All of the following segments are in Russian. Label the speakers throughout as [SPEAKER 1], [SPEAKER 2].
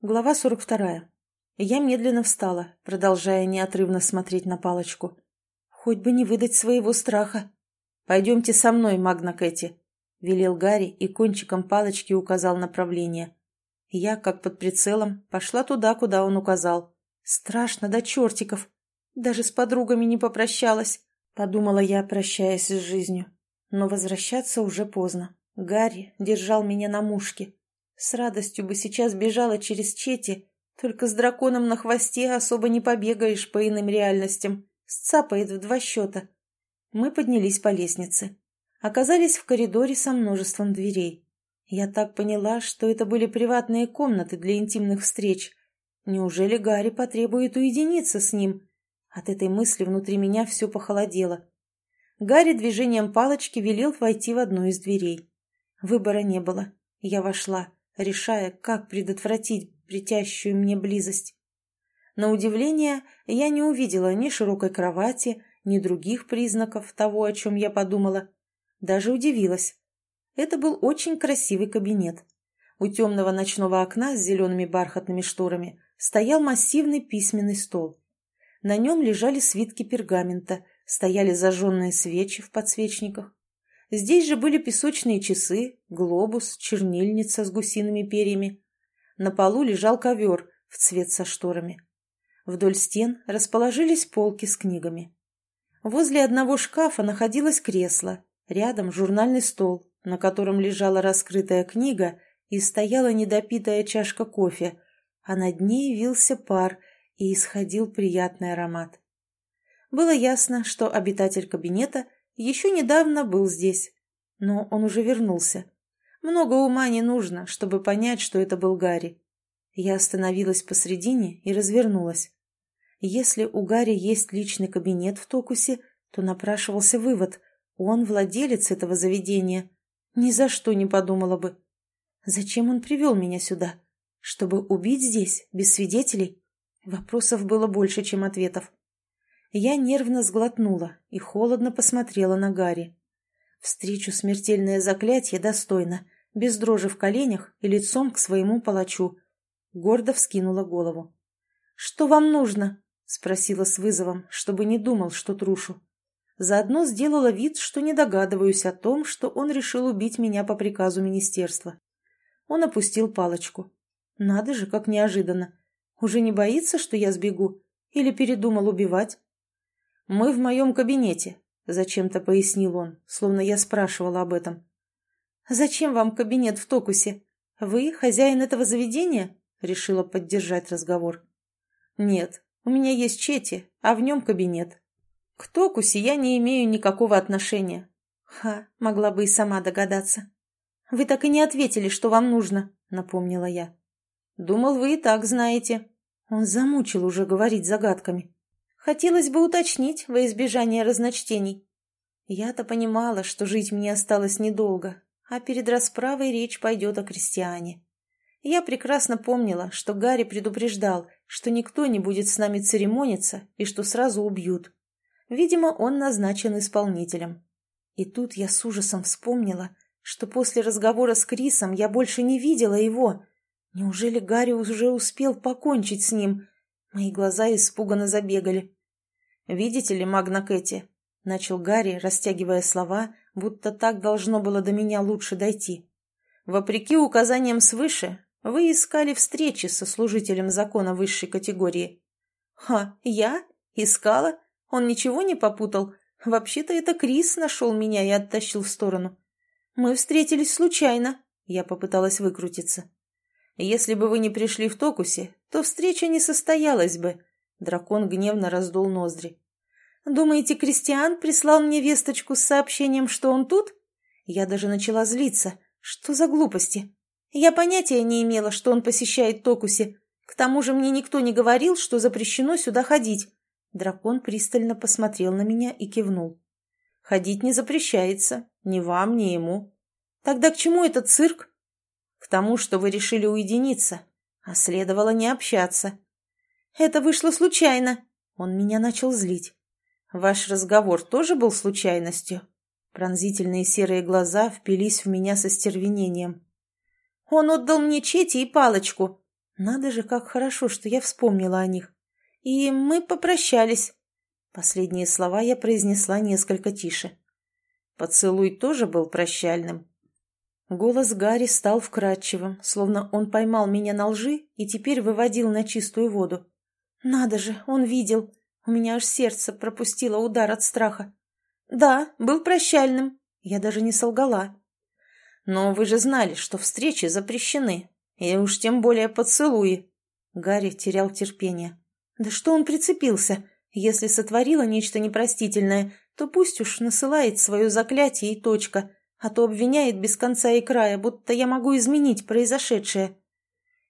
[SPEAKER 1] Глава 42. Я медленно встала, продолжая неотрывно смотреть на палочку. Хоть бы не выдать своего страха. «Пойдемте со мной, Магна Кэти», — велел Гарри и кончиком палочки указал направление. Я, как под прицелом, пошла туда, куда он указал. Страшно до чертиков. Даже с подругами не попрощалась, подумала я, прощаясь с жизнью. Но возвращаться уже поздно. Гарри держал меня на мушке. С радостью бы сейчас бежала через Чети, только с драконом на хвосте особо не побегаешь по иным реальностям. Сцапает в два счета. Мы поднялись по лестнице. Оказались в коридоре со множеством дверей. Я так поняла, что это были приватные комнаты для интимных встреч. Неужели Гарри потребует уединиться с ним? От этой мысли внутри меня все похолодело. Гарри движением палочки велел войти в одну из дверей. Выбора не было. Я вошла решая, как предотвратить притящую мне близость. На удивление, я не увидела ни широкой кровати, ни других признаков того, о чем я подумала. Даже удивилась. Это был очень красивый кабинет. У темного ночного окна с зелеными бархатными шторами стоял массивный письменный стол. На нем лежали свитки пергамента, стояли зажженные свечи в подсвечниках. Здесь же были песочные часы, глобус, чернильница с гусиными перьями. На полу лежал ковер в цвет со шторами. Вдоль стен расположились полки с книгами. Возле одного шкафа находилось кресло, рядом журнальный стол, на котором лежала раскрытая книга и стояла недопитая чашка кофе, а над ней вился пар и исходил приятный аромат. Было ясно, что обитатель кабинета – еще недавно был здесь, но он уже вернулся. Много ума не нужно, чтобы понять, что это был Гарри. Я остановилась посредине и развернулась. Если у Гарри есть личный кабинет в Токусе, то напрашивался вывод – он владелец этого заведения. Ни за что не подумала бы. Зачем он привел меня сюда? Чтобы убить здесь, без свидетелей? Вопросов было больше, чем ответов. Я нервно сглотнула и холодно посмотрела на Гарри. Встречу смертельное заклятие достойно, без дрожи в коленях и лицом к своему палачу. Гордо вскинула голову. «Что вам нужно?» — спросила с вызовом, чтобы не думал, что трушу. Заодно сделала вид, что не догадываюсь о том, что он решил убить меня по приказу министерства. Он опустил палочку. Надо же, как неожиданно. Уже не боится, что я сбегу? Или передумал убивать? «Мы в моем кабинете», — зачем-то пояснил он, словно я спрашивала об этом. «Зачем вам кабинет в Токусе? Вы хозяин этого заведения?» — решила поддержать разговор. «Нет, у меня есть Чети, а в нем кабинет. К Токусе я не имею никакого отношения». «Ха, могла бы и сама догадаться». «Вы так и не ответили, что вам нужно», — напомнила я. «Думал, вы и так знаете». Он замучил уже говорить загадками. Хотелось бы уточнить во избежание разночтений. Я-то понимала, что жить мне осталось недолго, а перед расправой речь пойдет о крестьяне. Я прекрасно помнила, что Гарри предупреждал, что никто не будет с нами церемониться и что сразу убьют. Видимо, он назначен исполнителем. И тут я с ужасом вспомнила, что после разговора с Крисом я больше не видела его. Неужели Гарри уже успел покончить с ним? Мои глаза испуганно забегали. «Видите ли, Магна Кэти?» — начал Гарри, растягивая слова, будто так должно было до меня лучше дойти. «Вопреки указаниям свыше, вы искали встречи со служителем закона высшей категории». «Ха, я? Искала? Он ничего не попутал? Вообще-то это Крис нашел меня и оттащил в сторону. Мы встретились случайно», — я попыталась выкрутиться. «Если бы вы не пришли в Токусе, то встреча не состоялась бы». Дракон гневно раздул ноздри. «Думаете, Кристиан прислал мне весточку с сообщением, что он тут?» Я даже начала злиться. Что за глупости? Я понятия не имела, что он посещает Токуси. К тому же мне никто не говорил, что запрещено сюда ходить. Дракон пристально посмотрел на меня и кивнул. «Ходить не запрещается. Ни вам, ни ему. Тогда к чему этот цирк?» «К тому, что вы решили уединиться, а следовало не общаться». «Это вышло случайно». Он меня начал злить. «Ваш разговор тоже был случайностью?» Пронзительные серые глаза впились в меня со стервенением. «Он отдал мне чети и палочку». Надо же, как хорошо, что я вспомнила о них. И мы попрощались. Последние слова я произнесла несколько тише. Поцелуй тоже был прощальным. Голос Гарри стал вкрадчивым, словно он поймал меня на лжи и теперь выводил на чистую воду. «Надо же, он видел. У меня аж сердце пропустило удар от страха. Да, был прощальным. Я даже не солгала. Но вы же знали, что встречи запрещены. И уж тем более поцелуи». Гарри терял терпение. «Да что он прицепился? Если сотворила нечто непростительное, то пусть уж насылает свое заклятие и точка» а то обвиняет без конца и края, будто я могу изменить произошедшее.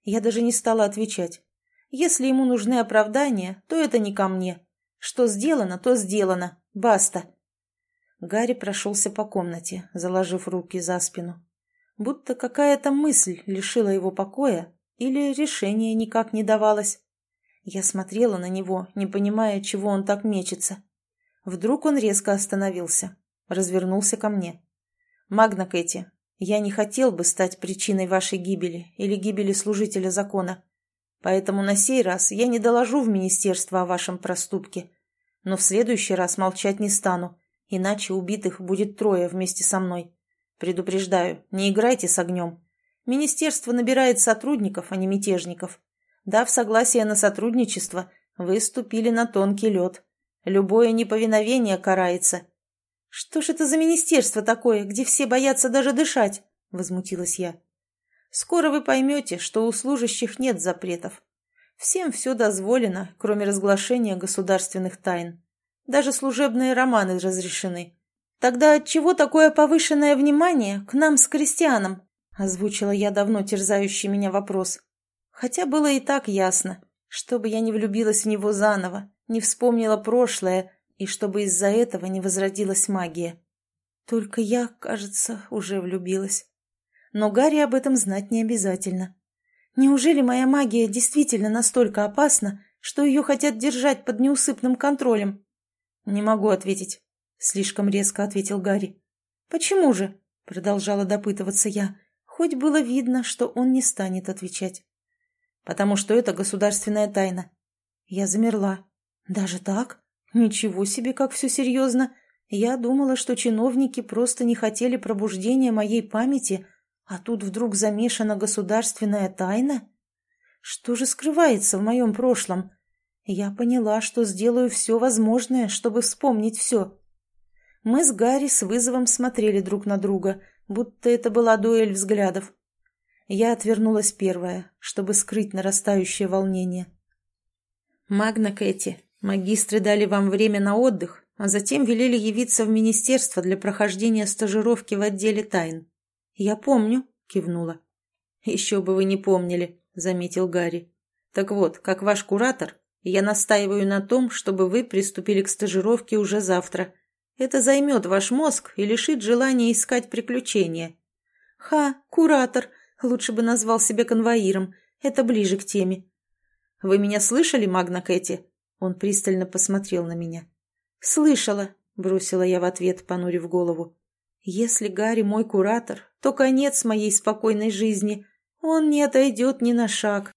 [SPEAKER 1] Я даже не стала отвечать. Если ему нужны оправдания, то это не ко мне. Что сделано, то сделано. Баста. Гарри прошелся по комнате, заложив руки за спину. Будто какая-то мысль лишила его покоя или решение никак не давалось. Я смотрела на него, не понимая, чего он так мечется. Вдруг он резко остановился, развернулся ко мне. «Магна Кэти, я не хотел бы стать причиной вашей гибели или гибели служителя закона. Поэтому на сей раз я не доложу в министерство о вашем проступке. Но в следующий раз молчать не стану, иначе убитых будет трое вместе со мной. Предупреждаю, не играйте с огнем. Министерство набирает сотрудников, а не мятежников. Дав согласие на сотрудничество, вы ступили на тонкий лед. Любое неповиновение карается, «Что ж это за министерство такое, где все боятся даже дышать?» – возмутилась я. «Скоро вы поймете, что у служащих нет запретов. Всем все дозволено, кроме разглашения государственных тайн. Даже служебные романы разрешены. Тогда отчего такое повышенное внимание к нам с крестьянам?» – озвучила я давно терзающий меня вопрос. Хотя было и так ясно, чтобы я не влюбилась в него заново, не вспомнила прошлое – и чтобы из-за этого не возродилась магия. Только я, кажется, уже влюбилась. Но Гарри об этом знать не обязательно. Неужели моя магия действительно настолько опасна, что ее хотят держать под неусыпным контролем? Не могу ответить. Слишком резко ответил Гарри. Почему же? Продолжала допытываться я, хоть было видно, что он не станет отвечать. Потому что это государственная тайна. Я замерла. Даже так? Ничего себе, как все серьезно. Я думала, что чиновники просто не хотели пробуждения моей памяти, а тут вдруг замешана государственная тайна. Что же скрывается в моем прошлом? Я поняла, что сделаю все возможное, чтобы вспомнить все. Мы с Гарри с вызовом смотрели друг на друга, будто это была дуэль взглядов. Я отвернулась первая, чтобы скрыть нарастающее волнение. «Магна Кэти, Магистры дали вам время на отдых, а затем велели явиться в министерство для прохождения стажировки в отделе тайн. «Я помню», — кивнула. «Еще бы вы не помнили», — заметил Гарри. «Так вот, как ваш куратор, я настаиваю на том, чтобы вы приступили к стажировке уже завтра. Это займет ваш мозг и лишит желания искать приключения». «Ха, куратор, лучше бы назвал себя конвоиром, это ближе к теме». «Вы меня слышали, Магна Кэти?» Он пристально посмотрел на меня. «Слышала», — бросила я в ответ, понурив голову. «Если Гарри мой куратор, то конец моей спокойной жизни. Он не отойдет ни на шаг,